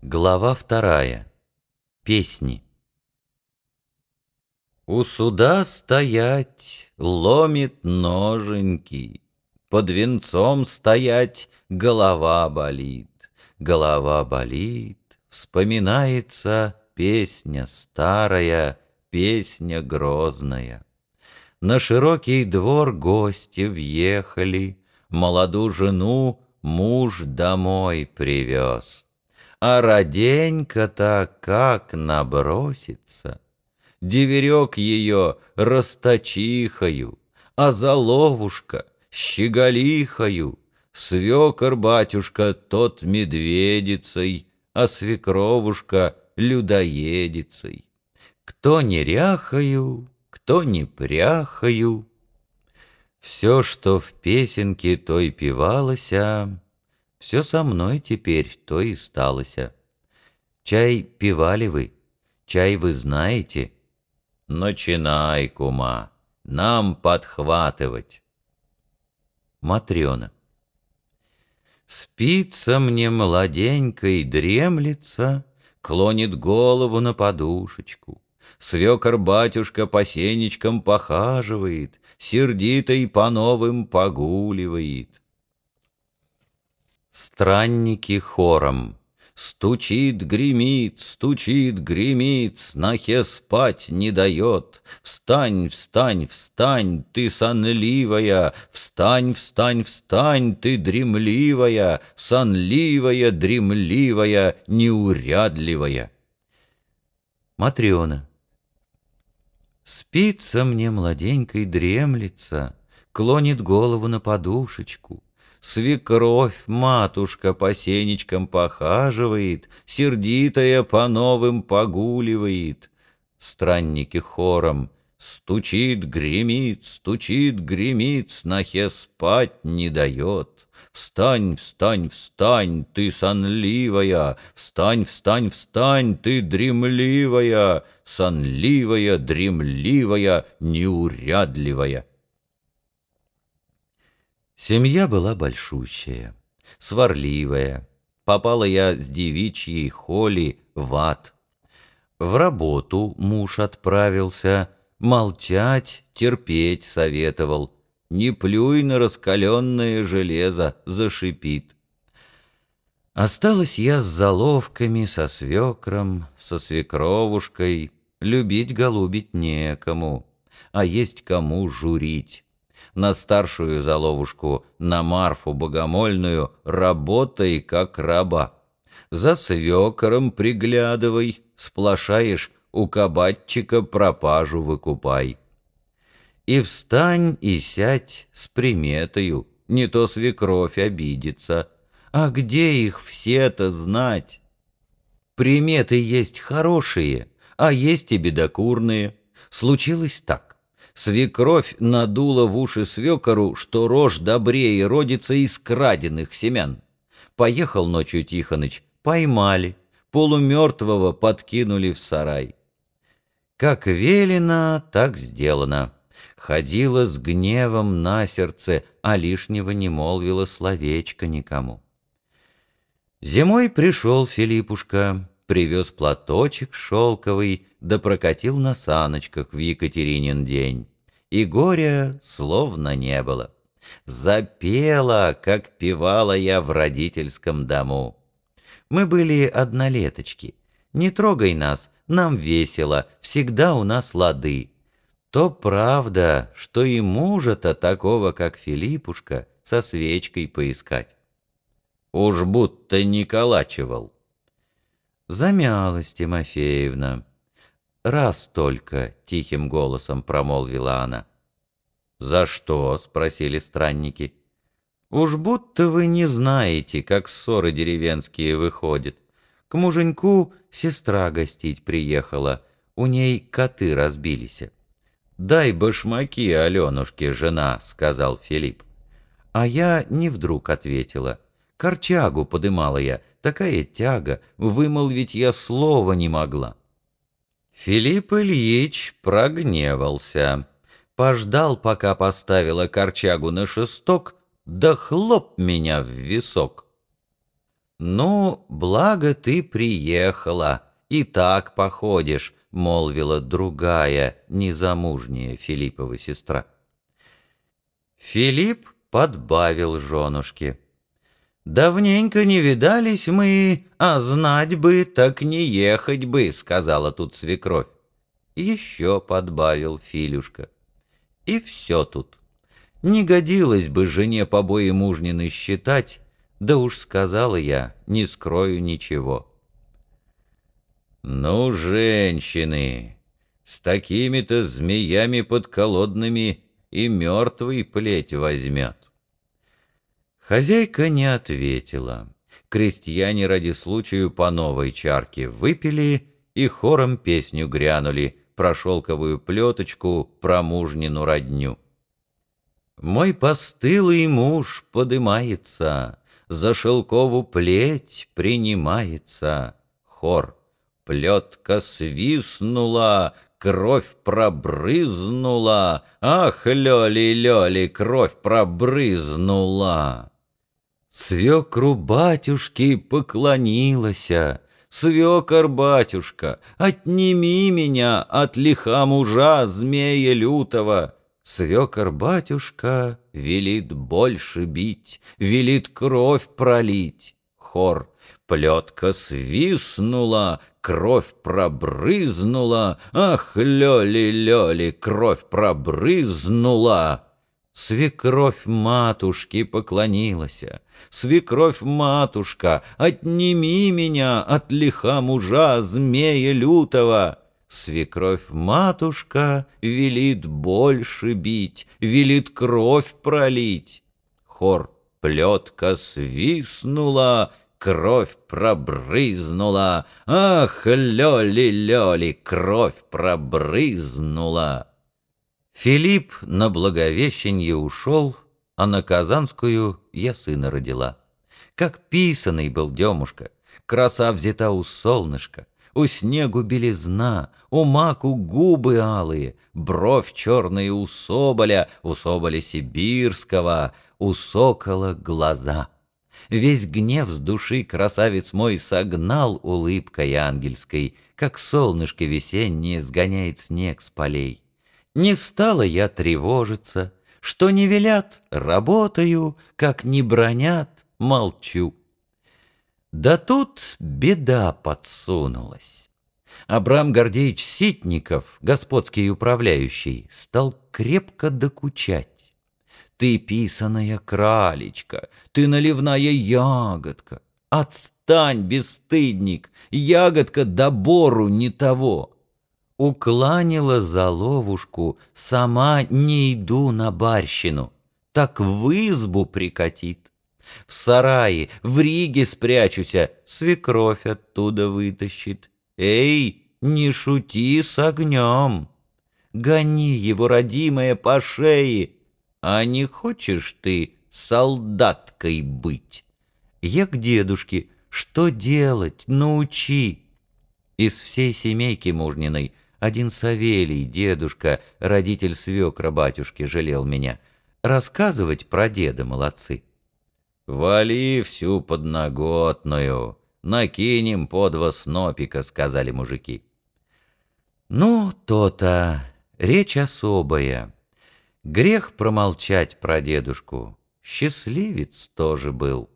Глава вторая. Песни. У суда стоять ломит ноженьки, Под венцом стоять голова болит, Голова болит, вспоминается Песня старая, песня грозная. На широкий двор гости въехали, Молоду жену муж домой привез. А раденька-то как набросится! Деверек ее расточихою, А заловушка щеголихою, Свекор батюшка тот медведицей, А свекровушка людоедицей. Кто неряхою, кто не пряхою. Все, что в песенке той певалося, все со мной теперь то и сталося. Чай пивали вы, чай вы знаете. Начинай, кума, нам подхватывать. Матрена. Спится мне младенькой, дремлется, Клонит голову на подушечку. Свекор-батюшка по сенечкам похаживает, Сердито и по новым погуливает. Странники хором. Стучит, гремит, стучит, гремит, Снохе спать не дает. Встань, встань, встань, ты сонливая, Встань, встань, встань, ты дремливая, Сонливая, дремливая, неурядливая. Матрена. Спится мне младенькой дремлется, Клонит голову на подушечку — Свекровь, матушка, по сенечкам похаживает, Сердитая по новым погуливает. Странники хором Стучит, гремит, стучит, гремит, Снохе спать не дает. Встань, встань, встань, ты сонливая, Встань, встань, встань, ты дремливая, Сонливая, дремливая, неурядливая. Семья была большущая, сварливая. Попала я с девичьей холи в ад. В работу муж отправился, молчать, терпеть советовал. Не плюй на раскаленное железо, зашипит. Осталась я с заловками, со свекром, со свекровушкой. Любить голубить некому, а есть кому журить на старшую заловушку, на Марфу богомольную, работай как раба. За свекором приглядывай, сплошаешь, у кабатчика пропажу выкупай. И встань и сядь с приметою, не то свекровь обидится. А где их все-то знать? Приметы есть хорошие, а есть и бедокурные. Случилось так. Свекровь надула в уши свекору, что рожь добрее родится из краденных семян. Поехал ночью Тихоныч, поймали, полумертвого подкинули в сарай. Как велено, так сделано. Ходила с гневом на сердце, а лишнего не молвила словечко никому. Зимой пришел Филиппушка, привез платочек шелковый, да прокатил на саночках в Екатеринин день. И горя словно не было. Запела, как певала я в родительском дому. Мы были однолеточки. Не трогай нас, нам весело, всегда у нас лады. То правда, что и мужа-то такого, как Филиппушка, со свечкой поискать. Уж будто не калачивал. Замялась Тимофеевна. «Раз только», — тихим голосом промолвила она. «За что?» — спросили странники. «Уж будто вы не знаете, как ссоры деревенские выходят. К муженьку сестра гостить приехала, у ней коты разбились». «Дай башмаки Аленушке, жена», — сказал Филипп. А я не вдруг ответила. Корчагу подымала я, такая тяга, вымолвить я слова не могла. Филипп Ильич прогневался, пождал, пока поставила корчагу на шесток, да хлоп меня в висок. «Ну, благо ты приехала, и так походишь», — молвила другая, незамужняя Филиппова сестра. Филипп подбавил женушке. «Давненько не видались мы, а знать бы, так не ехать бы», — сказала тут свекровь. Еще подбавил Филюшка. И все тут. Не годилось бы жене побои мужнины считать, да уж сказала я, не скрою ничего. Ну, женщины, с такими-то змеями подколодными и мертвый плеть возьмет. Хозяйка не ответила. Крестьяне ради случаю по новой чарке выпили и хором песню грянули про шелковую плеточку, про мужнину родню. Мой постылый муж подымается, за шелкову плеть принимается. Хор. Плетка свистнула, кровь пробрызнула. Ах, лёли-лёли, кровь пробрызнула. Свекру батюшки поклонилася. Свекор батюшка, отними меня от лиха мужа змея лютого. Свекор батюшка велит больше бить, велит кровь пролить. Хор. Плетка свистнула, кровь пробрызнула, Ах, лёли-лёли, кровь пробрызнула. Свекровь матушки поклонилась. Свекровь матушка, отними меня от лиха мужа змея лютого. Свекровь матушка велит больше бить, велит кровь пролить. Хор плетка свистнула, кровь пробрызнула. Ах, лёли-лёли, кровь пробрызнула. Филипп на Благовещенье ушел, а на Казанскую я сына родила. Как писаный был Демушка, краса взята у солнышка, у снегу белизна, у маку губы алые, бровь черная у соболя, у соболя сибирского, у сокола глаза. Весь гнев с души красавец мой согнал улыбкой ангельской, как солнышко весеннее сгоняет снег с полей. Не стала я тревожиться, что не велят, работаю, как не бронят, молчу. Да тут беда подсунулась. Абрам Гордеевич Ситников, господский управляющий, стал крепко докучать. Ты писаная кралечка, ты наливная ягодка. Отстань, бесстыдник, ягодка до бору не того. Укланила заловушку, сама не иду на барщину, так в избу прикатит. В сарае, в Риге спрячуся, свекровь оттуда вытащит. Эй, не шути с огнем! Гони его, родимая, по шее, а не хочешь ты солдаткой быть? Я к дедушке, что делать, научи. Из всей семейки мужниной один Савелий, дедушка, родитель свекра батюшки, жалел меня. Рассказывать про деда молодцы. «Вали всю подноготную, накинем по два снопика», — сказали мужики. «Ну, то-то, речь особая. Грех промолчать про дедушку. Счастливец тоже был».